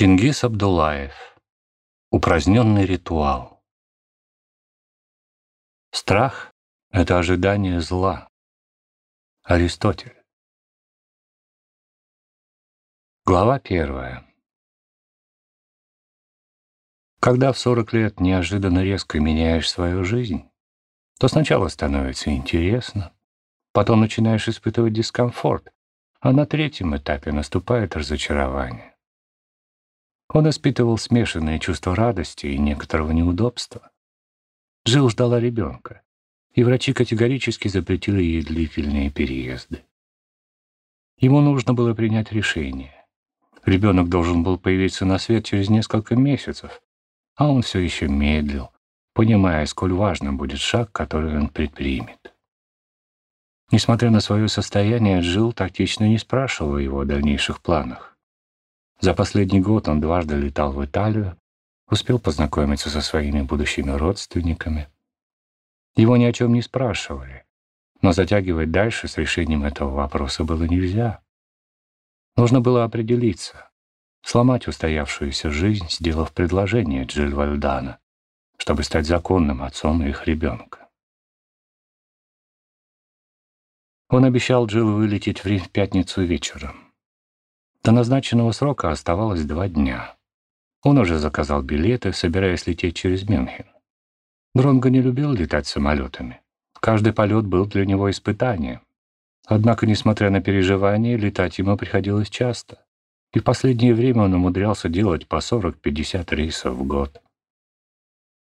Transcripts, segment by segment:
Чингис Абдулаев. Упраздненный ритуал. Страх — это ожидание зла. Аристотель. Глава первая. Когда в 40 лет неожиданно резко меняешь свою жизнь, то сначала становится интересно, потом начинаешь испытывать дискомфорт, а на третьем этапе наступает разочарование. Он испытывал смешанные чувства радости и некоторого неудобства. Джилл ждала ребенка, и врачи категорически запретили ей длительные переезды. Ему нужно было принять решение. Ребенок должен был появиться на свет через несколько месяцев, а он все еще медлил, понимая, сколь важным будет шаг, который он предпримет. Несмотря на свое состояние, Джилл тактично не спрашивал его о дальнейших планах. За последний год он дважды летал в Италию, успел познакомиться со своими будущими родственниками. Его ни о чем не спрашивали, но затягивать дальше с решением этого вопроса было нельзя. Нужно было определиться, сломать устоявшуюся жизнь, сделав предложение Джилл Вальдана, чтобы стать законным отцом их ребенка. Он обещал Джилл вылететь в Рим в пятницу вечером. До назначенного срока оставалось два дня. Он уже заказал билеты, собираясь лететь через Мюнхен. Дронго не любил летать самолетами. Каждый полет был для него испытанием. Однако, несмотря на переживания, летать ему приходилось часто. И в последнее время он умудрялся делать по 40-50 рейсов в год.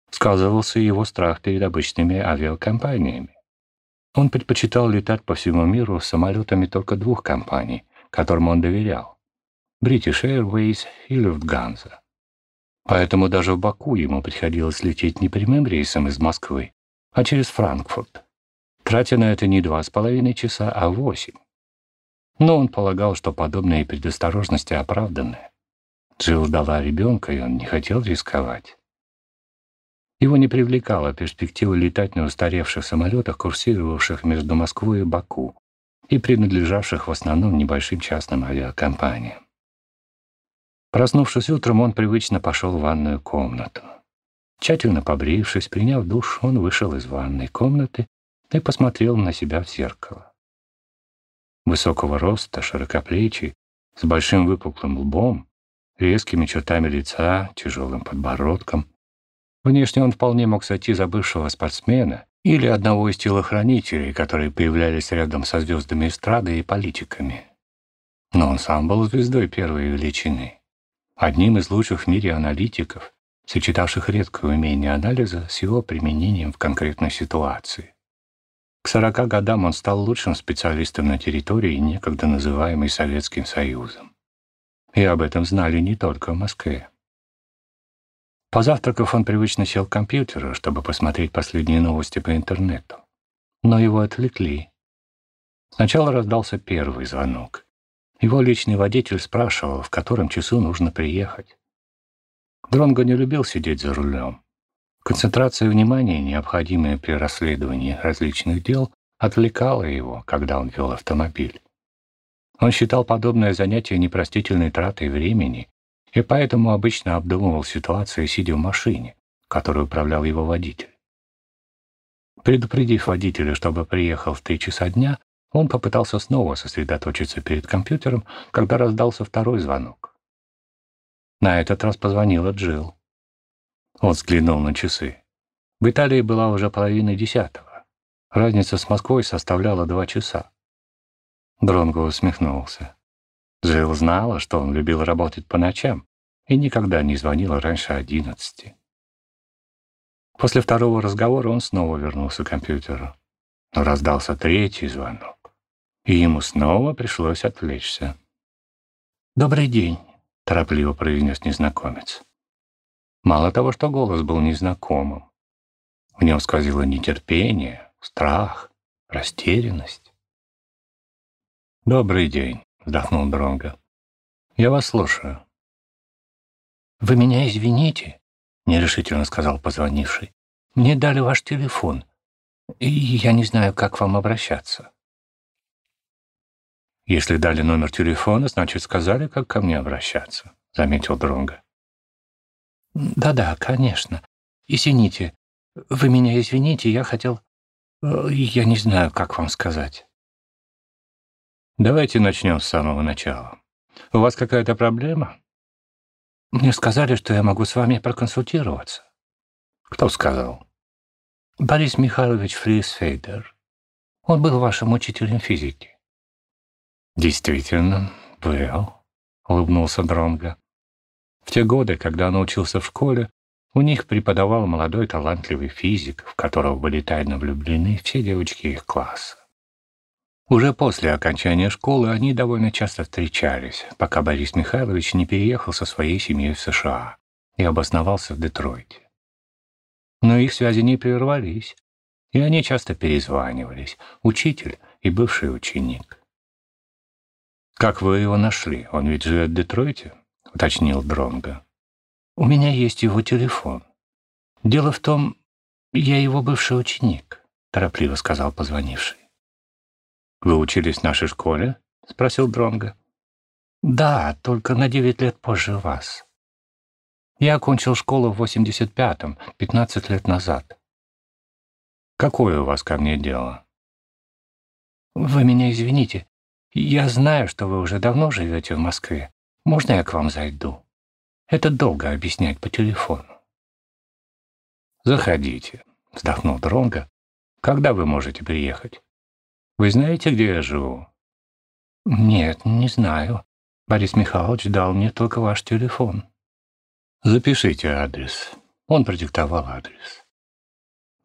Сказывался его страх перед обычными авиакомпаниями. Он предпочитал летать по всему миру самолетами только двух компаний, которым он доверял — British Airways и Lufthansa. Поэтому даже в Баку ему приходилось лететь не прямым рейсом из Москвы, а через Франкфурт, тратя на это не два с половиной часа, а восемь. Но он полагал, что подобные предосторожности оправданы. Джилл дала ребенка, и он не хотел рисковать. Его не привлекала перспектива летать на устаревших самолетах, курсировавших между Москвой и Баку, и принадлежавших в основном небольшим частным авиакомпаниям. Проснувшись утром, он привычно пошел в ванную комнату. Тщательно побрившись, приняв душ, он вышел из ванной комнаты и посмотрел на себя в зеркало. Высокого роста, широкоплечий, с большим выпуклым лбом, резкими чертами лица, тяжелым подбородком. Внешне он вполне мог сойти за бывшего спортсмена или одного из телохранителей, которые появлялись рядом со звездами эстрады и политиками. Но он сам был звездой первой величины, одним из лучших в мире аналитиков, сочетавших редкое умение анализа с его применением в конкретной ситуации. К сорока годам он стал лучшим специалистом на территории, некогда называемой Советским Союзом. И об этом знали не только в Москве. Позавтракав, он привычно сел к компьютеру, чтобы посмотреть последние новости по интернету. Но его отвлекли. Сначала раздался первый звонок. Его личный водитель спрашивал, в котором часу нужно приехать. Дронго не любил сидеть за рулем. Концентрация внимания, необходимая при расследовании различных дел, отвлекала его, когда он вел автомобиль. Он считал подобное занятие непростительной тратой времени и поэтому обычно обдумывал ситуацию, сидя в машине, которой управлял его водитель. Предупредив водителя, чтобы приехал в три часа дня, он попытался снова сосредоточиться перед компьютером, когда раздался второй звонок. На этот раз позвонила Джилл. Он взглянул на часы. В Италии была уже половина десятого. Разница с Москвой составляла два часа. Дронго усмехнулся. Джилл знала, что он любил работать по ночам и никогда не звонила раньше одиннадцати. После второго разговора он снова вернулся к компьютеру. Но раздался третий звонок, и ему снова пришлось отвлечься. «Добрый день», — торопливо произнес незнакомец. Мало того, что голос был незнакомым, в нем сквозило нетерпение, страх, растерянность. «Добрый день», — вздохнул Дронго. «Я вас слушаю». «Вы меня извините», — нерешительно сказал позвонивший. «Мне дали ваш телефон, и я не знаю, как вам обращаться». «Если дали номер телефона, значит, сказали, как ко мне обращаться», — заметил Дронго. Да-да, конечно. Извините. Вы меня извините, я хотел... Э, я не знаю, как вам сказать. Давайте начнем с самого начала. У вас какая-то проблема? Мне сказали, что я могу с вами проконсультироваться. Кто сказал? Борис Михайлович Фрисфейдер. Он был вашим учителем физики. Действительно, был, улыбнулся Дронго. В те годы, когда он учился в школе, у них преподавал молодой талантливый физик, в которого были тайно влюблены все девочки их класса. Уже после окончания школы они довольно часто встречались, пока Борис Михайлович не переехал со своей семьей в США и обосновался в Детройте. Но их связи не прервались, и они часто перезванивались, учитель и бывший ученик. «Как вы его нашли? Он ведь живет в Детройте?» — уточнил Дронго. «У меня есть его телефон. Дело в том, я его бывший ученик», — торопливо сказал позвонивший. «Вы учились в нашей школе?» — спросил Дронго. «Да, только на девять лет позже вас. Я окончил школу в 85-м, 15 лет назад». «Какое у вас ко мне дело?» «Вы меня извините. Я знаю, что вы уже давно живете в Москве. Можно я к вам зайду? Это долго объяснять по телефону. Заходите, вздохнул Дронго. Когда вы можете приехать? Вы знаете, где я живу? Нет, не знаю. Борис Михайлович дал мне только ваш телефон. Запишите адрес. Он продиктовал адрес.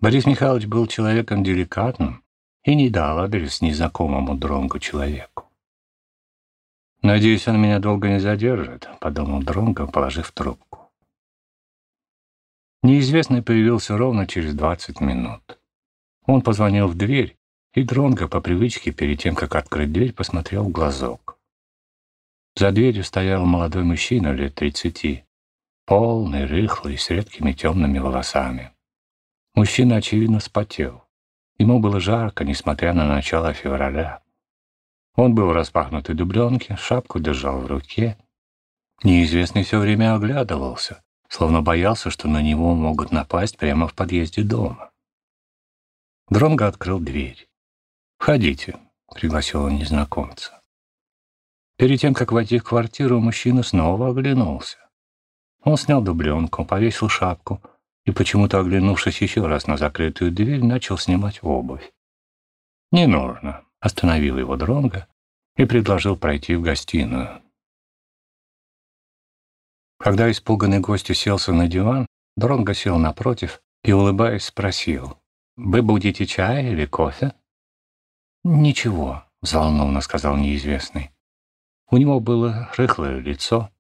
Борис Михайлович был человеком деликатным и не дал адрес незнакомому Дронгу человеку. «Надеюсь, он меня долго не задержит», — подумал Дронго, положив трубку. Неизвестный появился ровно через двадцать минут. Он позвонил в дверь, и Дронго по привычке перед тем, как открыть дверь, посмотрел в глазок. За дверью стоял молодой мужчина лет тридцати, полный, рыхлый, с редкими темными волосами. Мужчина, очевидно, спотел. Ему было жарко, несмотря на начало февраля. Он был в распахнутой дубленке, шапку держал в руке. Неизвестный все время оглядывался, словно боялся, что на него могут напасть прямо в подъезде дома. Дронго открыл дверь. «Входите», — пригласил он незнакомца. Перед тем, как войти в квартиру, мужчина снова оглянулся. Он снял дубленку, повесил шапку и, почему-то оглянувшись еще раз на закрытую дверь, начал снимать обувь. «Не нужно», остановил его Дронго и предложил пройти в гостиную. Когда испуганный гость уселся на диван, Дронго сел напротив и, улыбаясь, спросил, «Вы будете чай или кофе?» «Ничего», — взволнованно сказал неизвестный. У него было рыхлое лицо,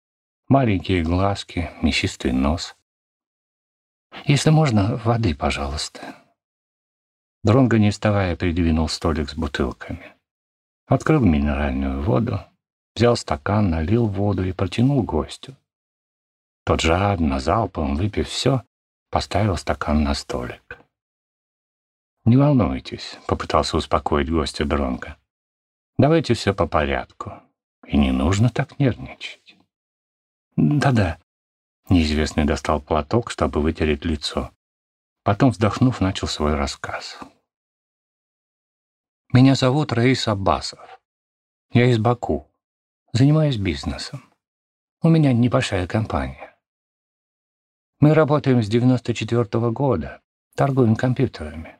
маленькие глазки, мясистый нос. «Если можно, воды, пожалуйста». Дронго, не вставая, придвинул столик с бутылками. Открыл минеральную воду, взял стакан, налил воду и протянул гостю. Тот жадно, залпом, выпив все, поставил стакан на столик. «Не волнуйтесь», — попытался успокоить гостя Дронго. «Давайте все по порядку. И не нужно так нервничать». «Да-да», — неизвестный достал платок, чтобы вытереть лицо. Потом, вздохнув, начал свой рассказ. Меня зовут Раис Аббасов. Я из Баку. Занимаюсь бизнесом. У меня небольшая компания. Мы работаем с 94 -го года, торгуем компьютерами.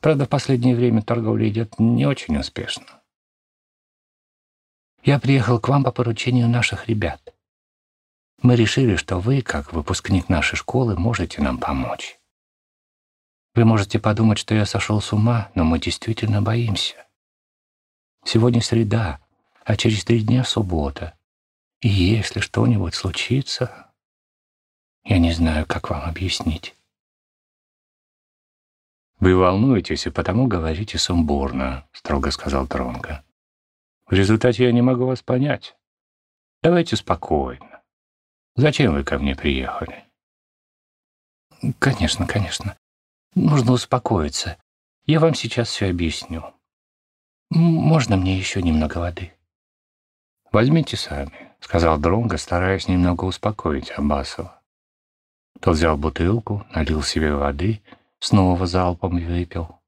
Правда, в последнее время торговля идет не очень успешно. Я приехал к вам по поручению наших ребят. Мы решили, что вы, как выпускник нашей школы, можете нам помочь. Вы можете подумать, что я сошел с ума, но мы действительно боимся. Сегодня среда, а через три дня суббота. И если что-нибудь случится, я не знаю, как вам объяснить. «Вы волнуетесь и потому говорите сумбурно», — строго сказал Тронко. «В результате я не могу вас понять. Давайте спокойно. Зачем вы ко мне приехали?» «Конечно, конечно. Нужно успокоиться. Я вам сейчас все объясню. Можно мне еще немного воды? Возьмите сами. — сказал Дронго, стараясь немного успокоить Аббасова. Тот взял бутылку, налил себе воды, снова залпом выпил.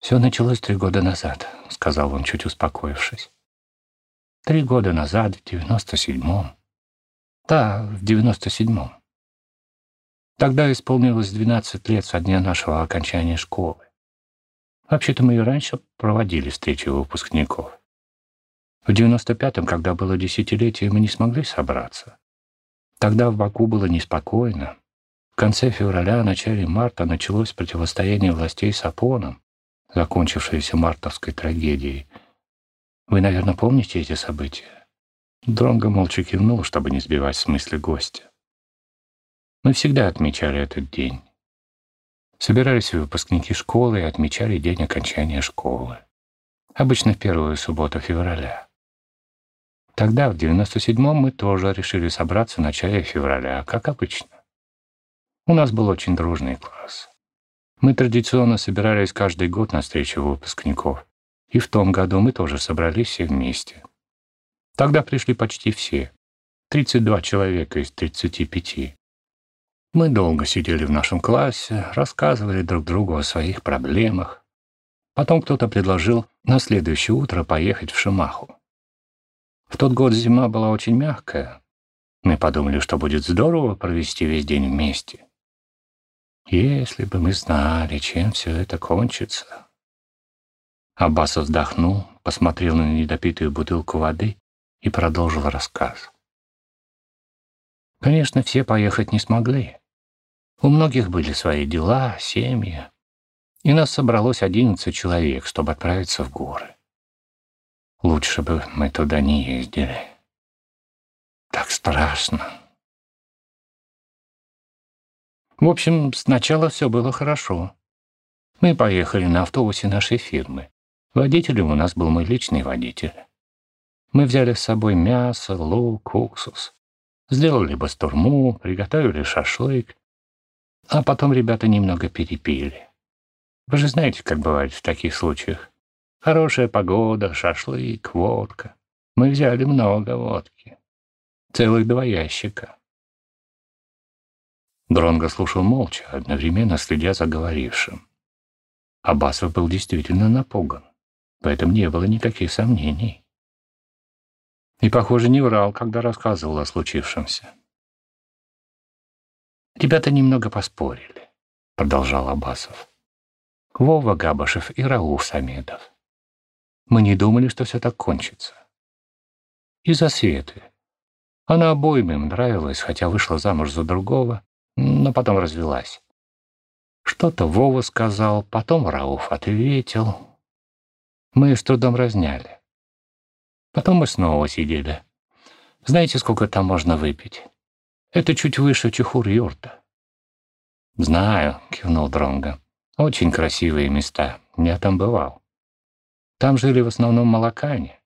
«Все началось три года назад», — сказал он, чуть успокоившись. «Три года назад, в девяносто седьмом. Да, в девяносто седьмом. Тогда исполнилось двенадцать лет со дня нашего окончания школы. Вообще-то мы и раньше проводили встречи выпускников. В девяносто пятом, когда было десятилетие, мы не смогли собраться. Тогда в Баку было неспокойно. В конце февраля, начале марта началось противостояние властей с Апоном, закончившееся мартовской трагедией. Вы, наверное, помните эти события? Дронго молча кивнул, чтобы не сбивать с мысли гостя. Мы всегда отмечали этот день. Собирались выпускники школы и отмечали день окончания школы. Обычно в первую субботу февраля. Тогда, в 97-м, мы тоже решили собраться в начале февраля, как обычно. У нас был очень дружный класс. Мы традиционно собирались каждый год на встречу выпускников. И в том году мы тоже собрались все вместе. Тогда пришли почти все. 32 человека из 35. Мы долго сидели в нашем классе, рассказывали друг другу о своих проблемах. Потом кто-то предложил на следующее утро поехать в Шимаху. В тот год зима была очень мягкая. Мы подумали, что будет здорово провести весь день вместе. Если бы мы знали, чем все это кончится. Аббасов вздохнул, посмотрел на недопитую бутылку воды и продолжил рассказ. Конечно, все поехать не смогли. У многих были свои дела, семьи. И нас собралось одиннадцать человек, чтобы отправиться в горы. Лучше бы мы туда не ездили. Так страшно. В общем, сначала все было хорошо. Мы поехали на автобусе нашей фирмы. Водителем у нас был мой личный водитель. Мы взяли с собой мясо, лук, уксус. Сделали бастурму, приготовили шашлык. А потом ребята немного перепили. Вы же знаете, как бывает в таких случаях. Хорошая погода, шашлык, водка. Мы взяли много водки. Целых два ящика. Дронго слушал молча, одновременно следя за говорившим. Абасов был действительно напуган. В этом не было никаких сомнений. И, похоже, не врал, когда рассказывал о случившемся. «Ребята немного поспорили», — продолжал Абасов. «Вова Габашев и Рауф Самедов. Мы не думали, что все так кончится. Из-за Светы. Она обоим им нравилась, хотя вышла замуж за другого, но потом развелась. Что-то Вова сказал, потом Рауф ответил. Мы с трудом разняли. Потом мы снова сидели. Знаете, сколько там можно выпить? Это чуть выше Чехур-юрта. «Знаю», — кивнул Дронго. «Очень красивые места. Я там бывал. Там жили в основном молокане.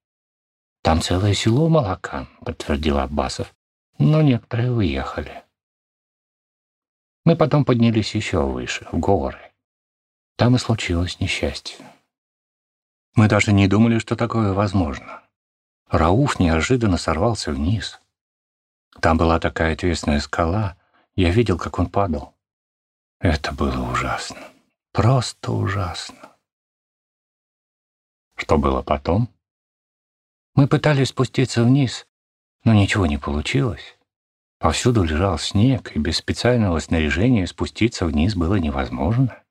Там целое село молокан, подтвердил Аббасов. Но некоторые уехали. Мы потом поднялись еще выше, в горы. Там и случилось несчастье. Мы даже не думали, что такое возможно. Рауф неожиданно сорвался вниз. Там была такая отвесная скала. Я видел, как он падал. Это было ужасно. Просто ужасно. Что было потом? Мы пытались спуститься вниз, но ничего не получилось. Повсюду лежал снег, и без специального снаряжения спуститься вниз было невозможно.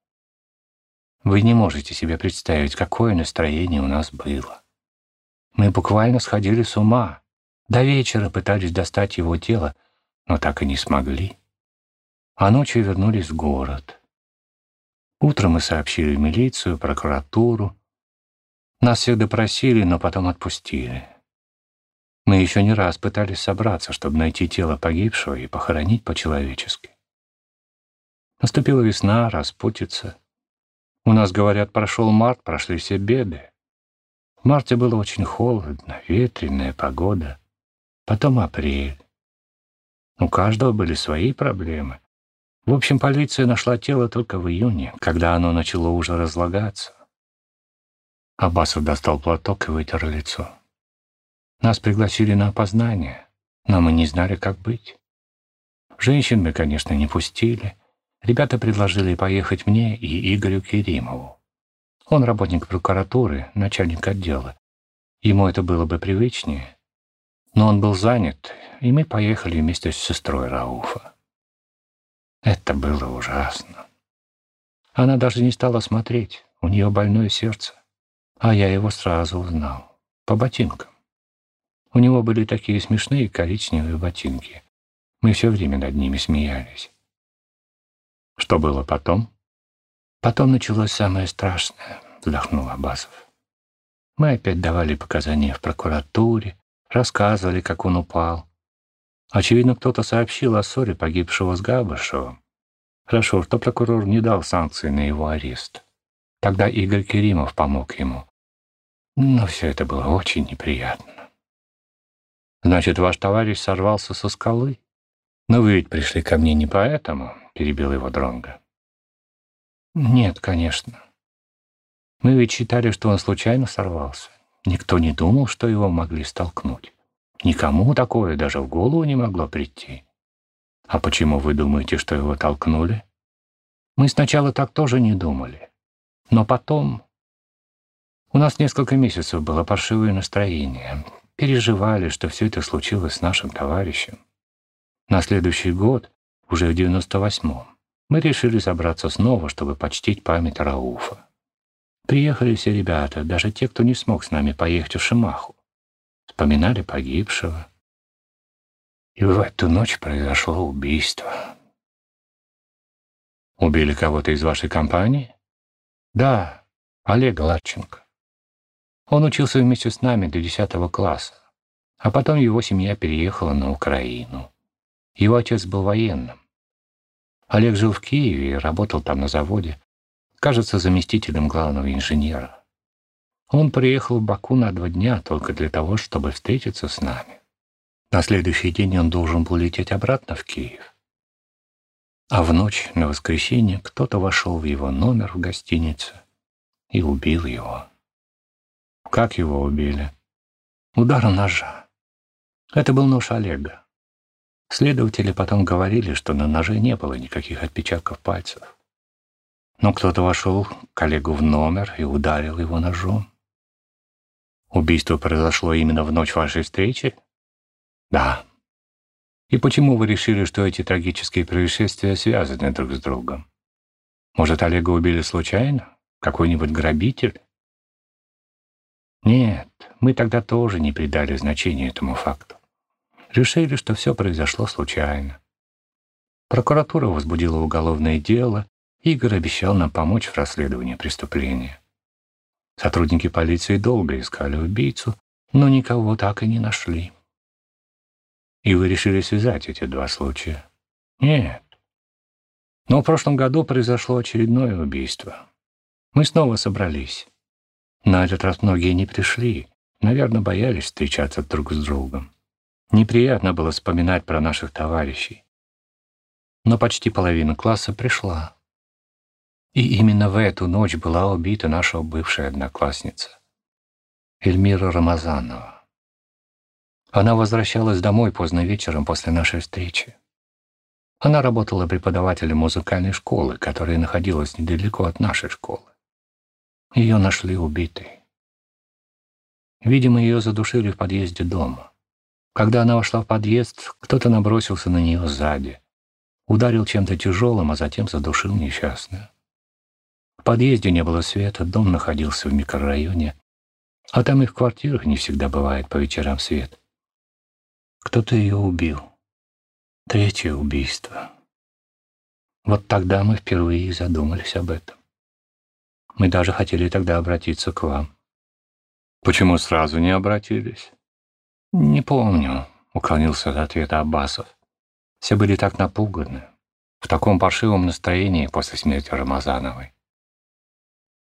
Вы не можете себе представить, какое настроение у нас было. Мы буквально сходили с ума. До вечера пытались достать его тело, но так и не смогли. А ночью вернулись в город. Утром мы сообщили в милицию, прокуратуру, нас всех допросили, но потом отпустили. Мы еще не раз пытались собраться, чтобы найти тело погибшего и похоронить по-человечески. Наступила весна, распутица. У нас, говорят, прошел март, прошли все беды. В марте было очень холодно, ветреная погода. Потом апрель. У каждого были свои проблемы. В общем, полиция нашла тело только в июне, когда оно начало уже разлагаться. Аббасов достал платок и вытер лицо. Нас пригласили на опознание, но мы не знали, как быть. Женщин мы, конечно, не пустили. Ребята предложили поехать мне и Игорю Керимову. Он работник прокуратуры, начальник отдела. Ему это было бы привычнее. Но он был занят, и мы поехали вместе с сестрой Рауфа. Это было ужасно. Она даже не стала смотреть, у нее больное сердце. А я его сразу узнал, по ботинкам. У него были такие смешные коричневые ботинки. Мы все время над ними смеялись. Что было потом? Потом началось самое страшное, вздохнул Абасов. Мы опять давали показания в прокуратуре, рассказывали, как он упал. Очевидно, кто-то сообщил о ссоре погибшего с Габышевым. Хорошо, что прокурор не дал санкции на его арест. Тогда Игорь Керимов помог ему. Но все это было очень неприятно. Значит, ваш товарищ сорвался со скалы? Но вы ведь пришли ко мне не поэтому, перебил его Дронга. Нет, конечно. Мы ведь считали, что он случайно сорвался. Никто не думал, что его могли столкнуть. Никому такое даже в голову не могло прийти. А почему вы думаете, что его толкнули? Мы сначала так тоже не думали. Но потом... У нас несколько месяцев было паршивое настроение. Переживали, что все это случилось с нашим товарищем. На следующий год, уже в 98-м, мы решили собраться снова, чтобы почтить память Рауфа. Приехали все ребята, даже те, кто не смог с нами поехать в Шимаху. Вспоминали погибшего. И в эту ночь произошло убийство. Убили кого-то из вашей компании? Да, Олег Гладченко. Он учился вместе с нами до 10 класса, а потом его семья переехала на Украину. Его отец был военным. Олег жил в Киеве и работал там на заводе, кажется, заместителем главного инженера. Он приехал в Баку на два дня только для того, чтобы встретиться с нами. На следующий день он должен был лететь обратно в Киев. А в ночь на воскресенье кто-то вошел в его номер в гостинице и убил его. Как его убили? Ударом ножа. Это был нож Олега. Следователи потом говорили, что на ноже не было никаких отпечатков пальцев. Но кто-то вошел к Олегу в номер и ударил его ножом. Убийство произошло именно в ночь вашей встречи? Да. И почему вы решили, что эти трагические происшествия связаны друг с другом? Может, Олега убили случайно? Какой-нибудь грабитель? Нет, мы тогда тоже не придали значения этому факту. Решили, что все произошло случайно. Прокуратура возбудила уголовное дело, Игорь обещал нам помочь в расследовании преступления. Сотрудники полиции долго искали убийцу, но никого так и не нашли. И вы решили связать эти два случая? Нет. Но в прошлом году произошло очередное убийство. Мы снова собрались. На этот раз многие не пришли. Наверное, боялись встречаться друг с другом. Неприятно было вспоминать про наших товарищей. Но почти половина класса пришла. И именно в эту ночь была убита наша бывшая одноклассница, Эльмира Рамазанова. Она возвращалась домой поздно вечером после нашей встречи. Она работала преподавателем музыкальной школы, которая находилась недалеко от нашей школы. Ее нашли убитой. Видимо, ее задушили в подъезде дома. Когда она вошла в подъезд, кто-то набросился на нее сзади, ударил чем-то тяжелым, а затем задушил несчастную. В подъезде не было света, дом находился в микрорайоне, а там и в квартирах не всегда бывает по вечерам свет. Кто-то ее убил. Третье убийство. Вот тогда мы впервые задумались об этом. Мы даже хотели тогда обратиться к вам. Почему сразу не обратились? Не помню, уклонился от ответа Аббасов. Все были так напуганы, в таком паршивом настроении после смерти Рамазановой.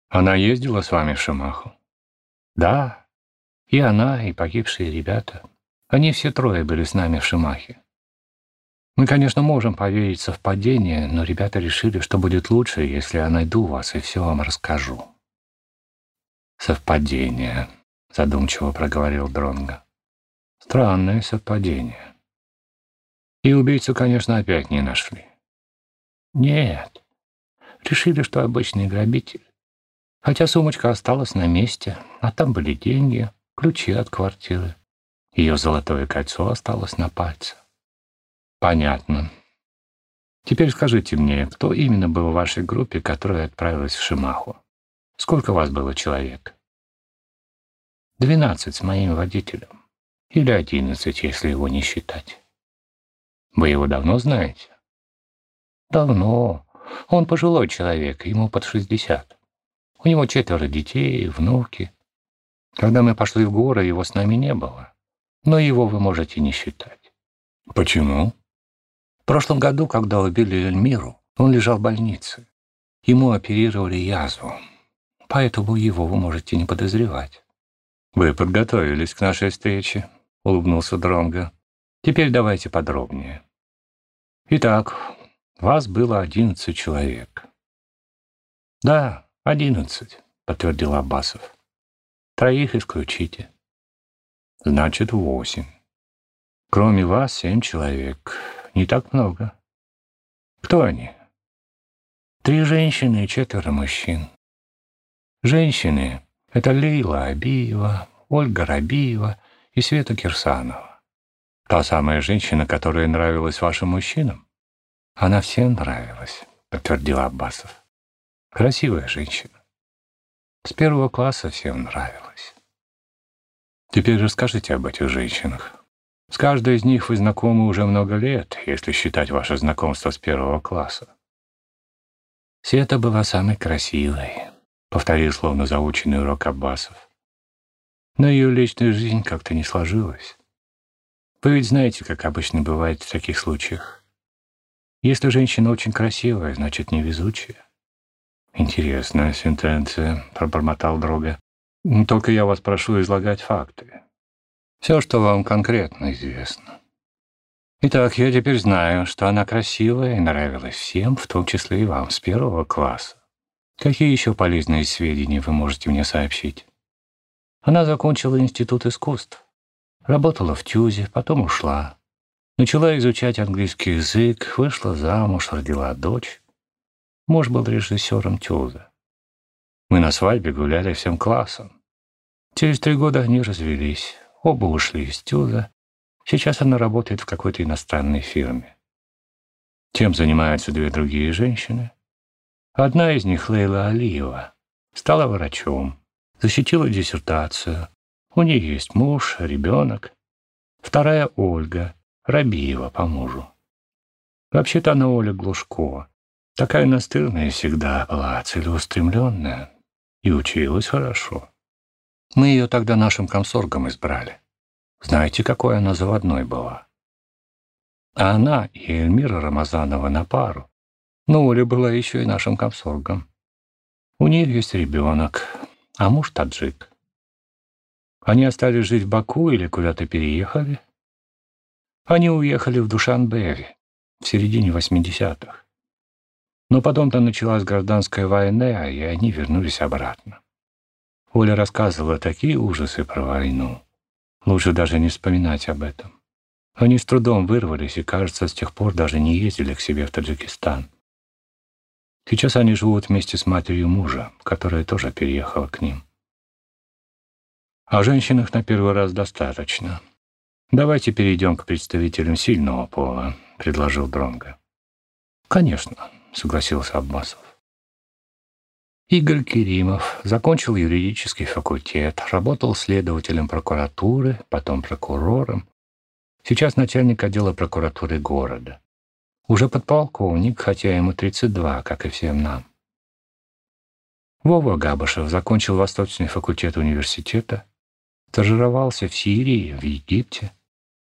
Она ездила с вами в Шамаху? Да, и она, и погибшие ребята. Они все трое были с нами в Шимахе. Мы, конечно, можем поверить в совпадение, но ребята решили, что будет лучше, если я найду вас и все вам расскажу. Совпадение, задумчиво проговорил Дронга. Странное совпадение. И убийцу, конечно, опять не нашли. Нет. Решили, что обычный грабитель. Хотя сумочка осталась на месте, а там были деньги, ключи от квартиры. Ее золотое кольцо осталось на пальце. Понятно. Теперь скажите мне, кто именно был в вашей группе, которая отправилась в Шимаху? Сколько вас было человек? Двенадцать с моим водителем. Или одиннадцать, если его не считать. Вы его давно знаете? Давно. Он пожилой человек, ему под шестьдесят. У него четверо детей, внуки. Когда мы пошли в горы, его с нами не было. Но его вы можете не считать. Почему? В прошлом году, когда убили Эльмиру, он лежал в больнице. Ему оперировали язву. Поэтому его вы можете не подозревать. «Вы подготовились к нашей встрече», — улыбнулся Дронго. «Теперь давайте подробнее. Итак, вас было одиннадцать человек». «Да, одиннадцать», — подтвердил Аббасов. «Троих исключите». «Значит, восемь. Кроме вас семь человек. Не так много. Кто они?» «Три женщины и четверо мужчин. Женщины — это Лейла Абиева, Ольга Рабиева и Света Кирсанова. Та самая женщина, которая нравилась вашим мужчинам? Она всем нравилась, подтвердил Аббасов. Красивая женщина. С первого класса всем нравилась. Теперь расскажите об этих женщинах. С каждой из них вы знакомы уже много лет, если считать ваше знакомство с первого класса. Света была самой красивой, — повторил словно заученный урок Аббасов. Но ее личная жизнь как-то не сложилась. Вы ведь знаете, как обычно бывает в таких случаях. Если женщина очень красивая, значит, невезучая. «Интересная сентенция», — пробормотал Дрога. «Только я вас прошу излагать факты. Все, что вам конкретно известно». Итак, я теперь знаю, что она красивая и нравилась всем, в том числе и вам, с первого класса. Какие еще полезные сведения вы можете мне сообщить? Она закончила институт искусств. Работала в ТЮЗе, потом ушла. Начала изучать английский язык, вышла замуж, родила дочь. Муж был режиссером ТЮЗа. Мы на свадьбе гуляли всем классом. Через три года они развелись. Оба ушли из ТЮЗа. Сейчас она работает в какой-то иностранной фирме. Чем занимаются две другие женщины? Одна из них, Лейла Алиева, стала врачом, защитила диссертацию. У нее есть муж, ребенок. Вторая — Ольга, Рабиева по мужу. Вообще-то она Оля Глушко. Такая настырная всегда была, целеустремленная. И училась хорошо. Мы ее тогда нашим комсоргом избрали. Знаете, какой она заводной была? А она и Эльмира Рамазанова на пару но Оля была еще и нашим комсоргом. У нее есть ребенок, а муж таджик. Они остались жить в Баку или куда-то переехали? Они уехали в Душанбе в середине 80-х. Но потом-то началась гражданская война, и они вернулись обратно. Оля рассказывала такие ужасы про войну. Лучше даже не вспоминать об этом. Они с трудом вырвались и, кажется, с тех пор даже не ездили к себе в Таджикистан. Сейчас они живут вместе с матерью мужа, которая тоже переехала к ним. О женщинах на первый раз достаточно. Давайте перейдем к представителям сильного пола, предложил Дронга. Конечно, согласился Аббасов. Игорь Керимов закончил юридический факультет, работал следователем прокуратуры, потом прокурором, сейчас начальник отдела прокуратуры города. Уже подполковник, хотя ему 32, как и всем нам. Вова Габышев закончил Восточный факультет университета, стажировался в Сирии, в Египте.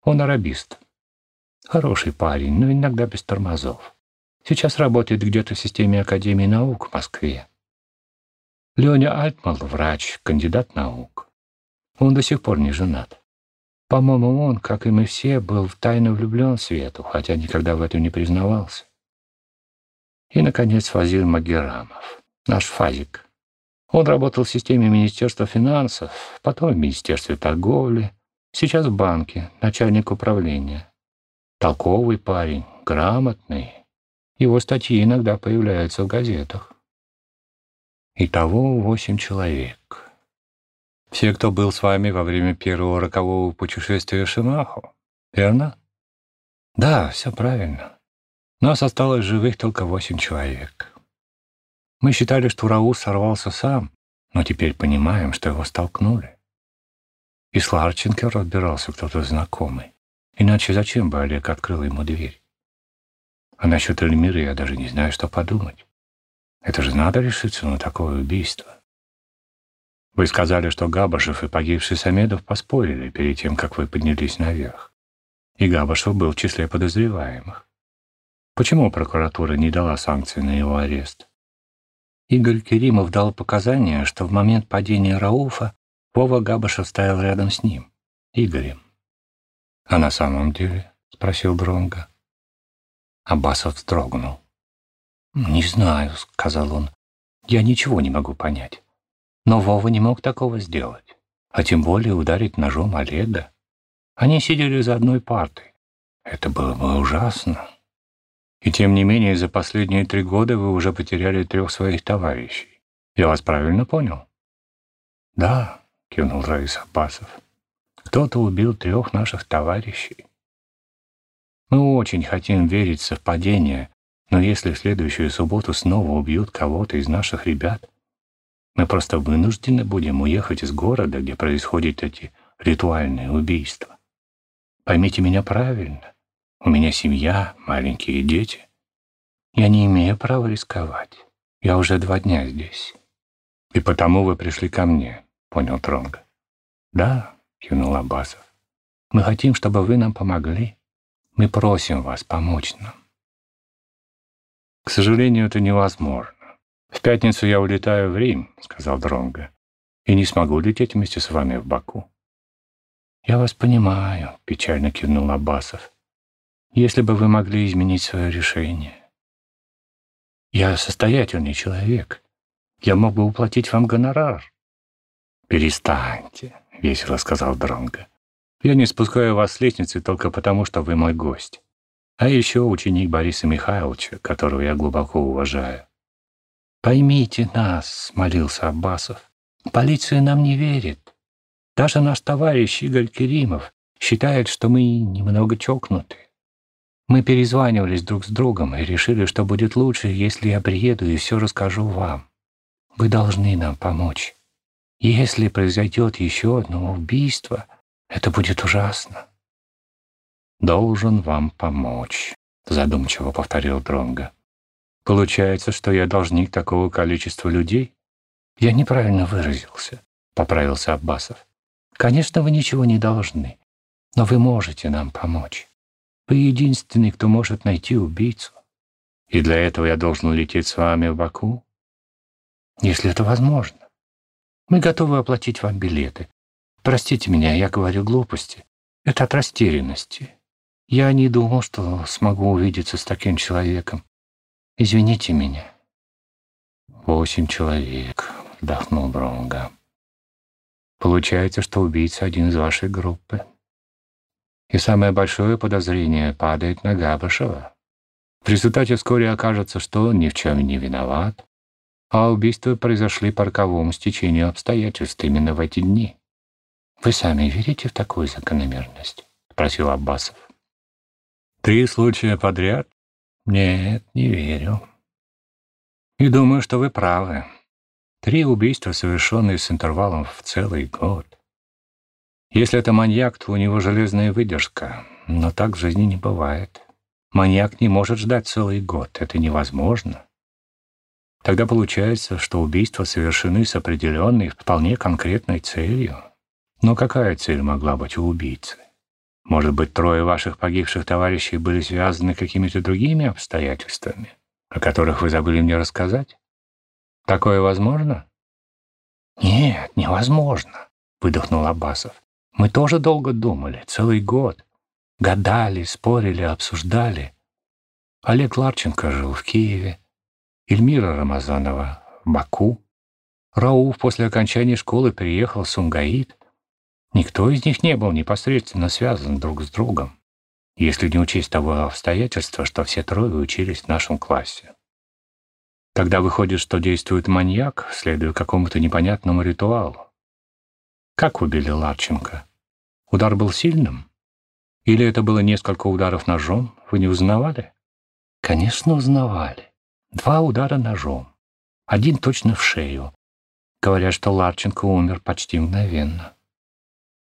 Он арабист. Хороший парень, но иногда без тормозов. Сейчас работает где-то в системе Академии наук в Москве. Леня Альтмал — врач, кандидат наук. Он до сих пор не женат. По-моему, он, как и мы все, был тайно влюблен в Свету, хотя никогда в этом не признавался. И, наконец, Фазил Магерамов, наш Фазик. Он работал в системе Министерства финансов, потом в Министерстве торговли. Сейчас в банке, начальник управления. Толковый парень, грамотный. Его статьи иногда появляются в газетах. Итого восемь человек. Все, кто был с вами во время первого рокового путешествия Шимаху, верно? Да, все правильно. Нас осталось живых только восемь человек. Мы считали, что Раул сорвался сам, но теперь понимаем, что его столкнули. И с Ларченко разбирался кто-то знакомый. Иначе зачем бы Олег открыл ему дверь? А насчет Эльмиры я даже не знаю, что подумать. Это же надо решиться на такое убийство. Вы сказали, что Габашев и погибший Самедов поспорили перед тем, как вы поднялись наверх. И Габашев был в числе подозреваемых. Почему прокуратура не дала санкции на его арест? Игорь Керимов дал показания, что в момент падения Рауфа Вова Габашев стоял рядом с ним, Игорем. «А на самом деле?» — спросил Дронга. Аббасов вздрогнул. «Не знаю», — сказал он. «Я ничего не могу понять. Но Вова не мог такого сделать, а тем более ударить ножом Олега. Они сидели за одной партой. Это было бы ужасно». И тем не менее, за последние три года вы уже потеряли трех своих товарищей. Я вас правильно понял? Да, кивнул Раис Аббасов. Кто-то убил трех наших товарищей. Мы очень хотим верить в совпадение, но если в следующую субботу снова убьют кого-то из наших ребят, мы просто вынуждены будем уехать из города, где происходят эти ритуальные убийства. Поймите меня правильно. У меня семья, маленькие дети. Я не имею права рисковать. Я уже два дня здесь. И потому вы пришли ко мне, понял Тронга. Да, кивнул Аббасов. Мы хотим, чтобы вы нам помогли. Мы просим вас помочь нам. К сожалению, это невозможно. В пятницу я улетаю в Рим, сказал Дронга, и не смогу лететь вместе с вами в Баку. Я вас понимаю, печально кивнул Аббасов если бы вы могли изменить свое решение. Я состоятельный человек. Я мог бы уплатить вам гонорар. Перестаньте, весело сказал Дронго. Я не спускаю вас с лестницы только потому, что вы мой гость. А еще ученик Бориса Михайловича, которого я глубоко уважаю. «Поймите нас», — молился Аббасов. «Полиция нам не верит. Даже наш товарищ Игорь Керимов считает, что мы немного чокнуты. Мы перезванивались друг с другом и решили, что будет лучше, если я приеду и все расскажу вам. Вы должны нам помочь. Если произойдет еще одно убийство, это будет ужасно. «Должен вам помочь», — задумчиво повторил Дронга. «Получается, что я должник такого количества людей?» «Я неправильно выразился», — поправился Аббасов. «Конечно, вы ничего не должны, но вы можете нам помочь. Вы единственный, кто может найти убийцу. И для этого я должен лететь с вами в Баку? Если это возможно. Мы готовы оплатить вам билеты. Простите меня, я говорю глупости. Это от растерянности. Я не думал, что смогу увидеться с таким человеком. Извините меня. Восемь человек, вдохнул Бронга. Получается, что убийца один из вашей группы. И самое большое подозрение падает на Габышева. В результате вскоре окажется, что он ни в чем не виноват, а убийства произошли по роковому стечению обстоятельств именно в эти дни. «Вы сами верите в такую закономерность?» — спросил Аббасов. «Три случая подряд? Нет, не верю. И думаю, что вы правы. Три убийства, совершенные с интервалом в целый год. Если это маньяк, то у него железная выдержка. Но так в жизни не бывает. Маньяк не может ждать целый год. Это невозможно. Тогда получается, что убийства совершены с определенной, вполне конкретной целью. Но какая цель могла быть у убийцы? Может быть, трое ваших погибших товарищей были связаны какими-то другими обстоятельствами, о которых вы забыли мне рассказать? Такое возможно? Нет, невозможно, выдохнул Аббасов. Мы тоже долго думали, целый год. Гадали, спорили, обсуждали. Олег Ларченко жил в Киеве, Эльмира Рамазанова в Баку. Рауф после окончания школы приехал в Сумгаит. Никто из них не был непосредственно связан друг с другом, если не учесть того обстоятельства, что все трое учились в нашем классе. Тогда выходит, что действует маньяк, следуя какому-то непонятному ритуалу. Как убили Ларченко? Удар был сильным? Или это было несколько ударов ножом? Вы не узнавали? Конечно, узнавали. Два удара ножом. Один точно в шею. Говорят, что Ларченко умер почти мгновенно.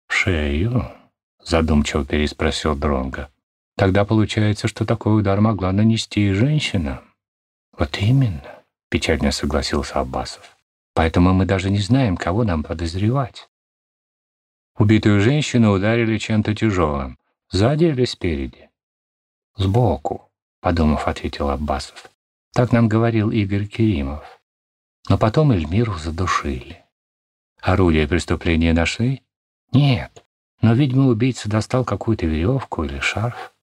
«В шею?» — задумчиво переспросил Дронга. «Тогда получается, что такой удар могла нанести и женщина». «Вот именно», — печально согласился Аббасов. «Поэтому мы даже не знаем, кого нам подозревать. Убитую женщину ударили чем-то тяжелым. Сзади или спереди? Сбоку, подумав, ответил Аббасов. Так нам говорил Игорь Керимов. Но потом Эльмиру задушили. Орудие преступления нашли? Нет. Но, видимо, убийца достал какую-то веревку или шарф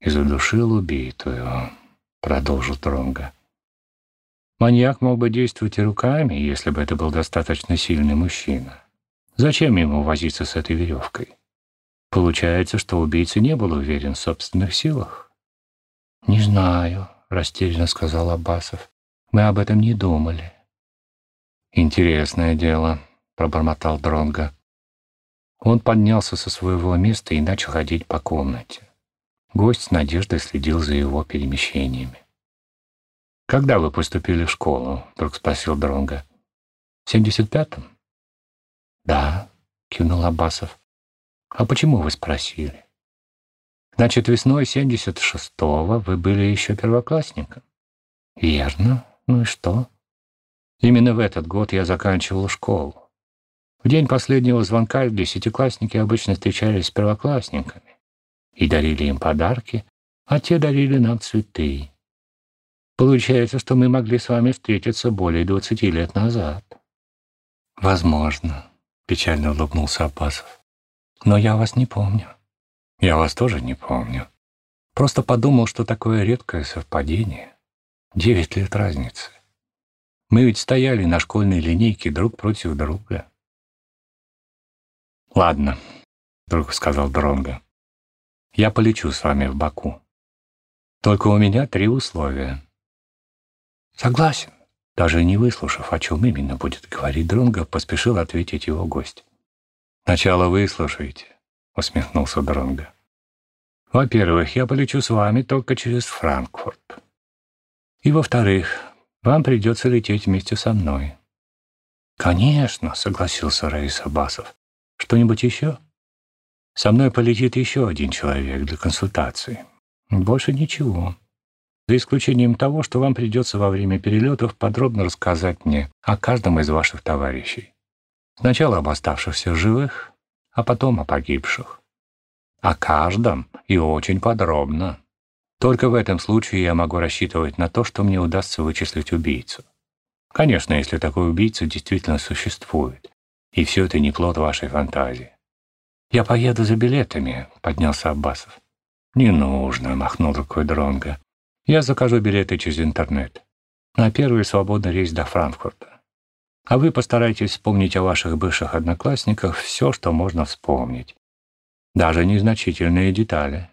и задушил убитую, продолжил Тронга. Маньяк мог бы действовать и руками, если бы это был достаточно сильный мужчина. Зачем ему возиться с этой веревкой? Получается, что убийца не был уверен в собственных силах. «Не знаю», — растерянно сказал Аббасов. «Мы об этом не думали». «Интересное дело», — пробормотал Дронга. Он поднялся со своего места и начал ходить по комнате. Гость с надеждой следил за его перемещениями. «Когда вы поступили в школу?» — вдруг спросил Дронга. «В семьдесят пятом?» «Да», — кивнул Аббасов. «А почему вы спросили?» «Значит, весной 76-го вы были еще первоклассником?» «Верно. Ну и что?» «Именно в этот год я заканчивал школу. В день последнего звонка десятиклассники обычно встречались с первоклассниками и дарили им подарки, а те дарили нам цветы. Получается, что мы могли с вами встретиться более двадцати лет назад». «Возможно», Печально улыбнулся Аббасов. Но я вас не помню. Я вас тоже не помню. Просто подумал, что такое редкое совпадение. Девять лет разницы. Мы ведь стояли на школьной линейке друг против друга. «Ладно», — вдруг сказал Дронго. «Я полечу с вами в Баку. Только у меня три условия». «Согласен», даже не выслушав, о чем именно будет говорить Дронго, поспешил ответить его гость. «Сначала выслушайте», — усмехнулся Дронго. «Во-первых, я полечу с вами только через Франкфурт. И во-вторых, вам придется лететь вместе со мной». «Конечно», — согласился Раис Абасов. «Что-нибудь еще?» «Со мной полетит еще один человек для консультации. Больше ничего» за исключением того, что вам придется во время перелетов подробно рассказать мне о каждом из ваших товарищей. Сначала об оставшихся живых, а потом о погибших. О каждом и очень подробно. Только в этом случае я могу рассчитывать на то, что мне удастся вычислить убийцу. Конечно, если такой убийца действительно существует, и все это не плод вашей фантазии. «Я поеду за билетами», — поднялся Аббасов. «Не нужно», — махнул рукой Дронга. Я закажу билеты через интернет на первый свободный рейс до Франкфурта. А вы постарайтесь вспомнить о ваших бывших одноклассниках все, что можно вспомнить. Даже незначительные детали.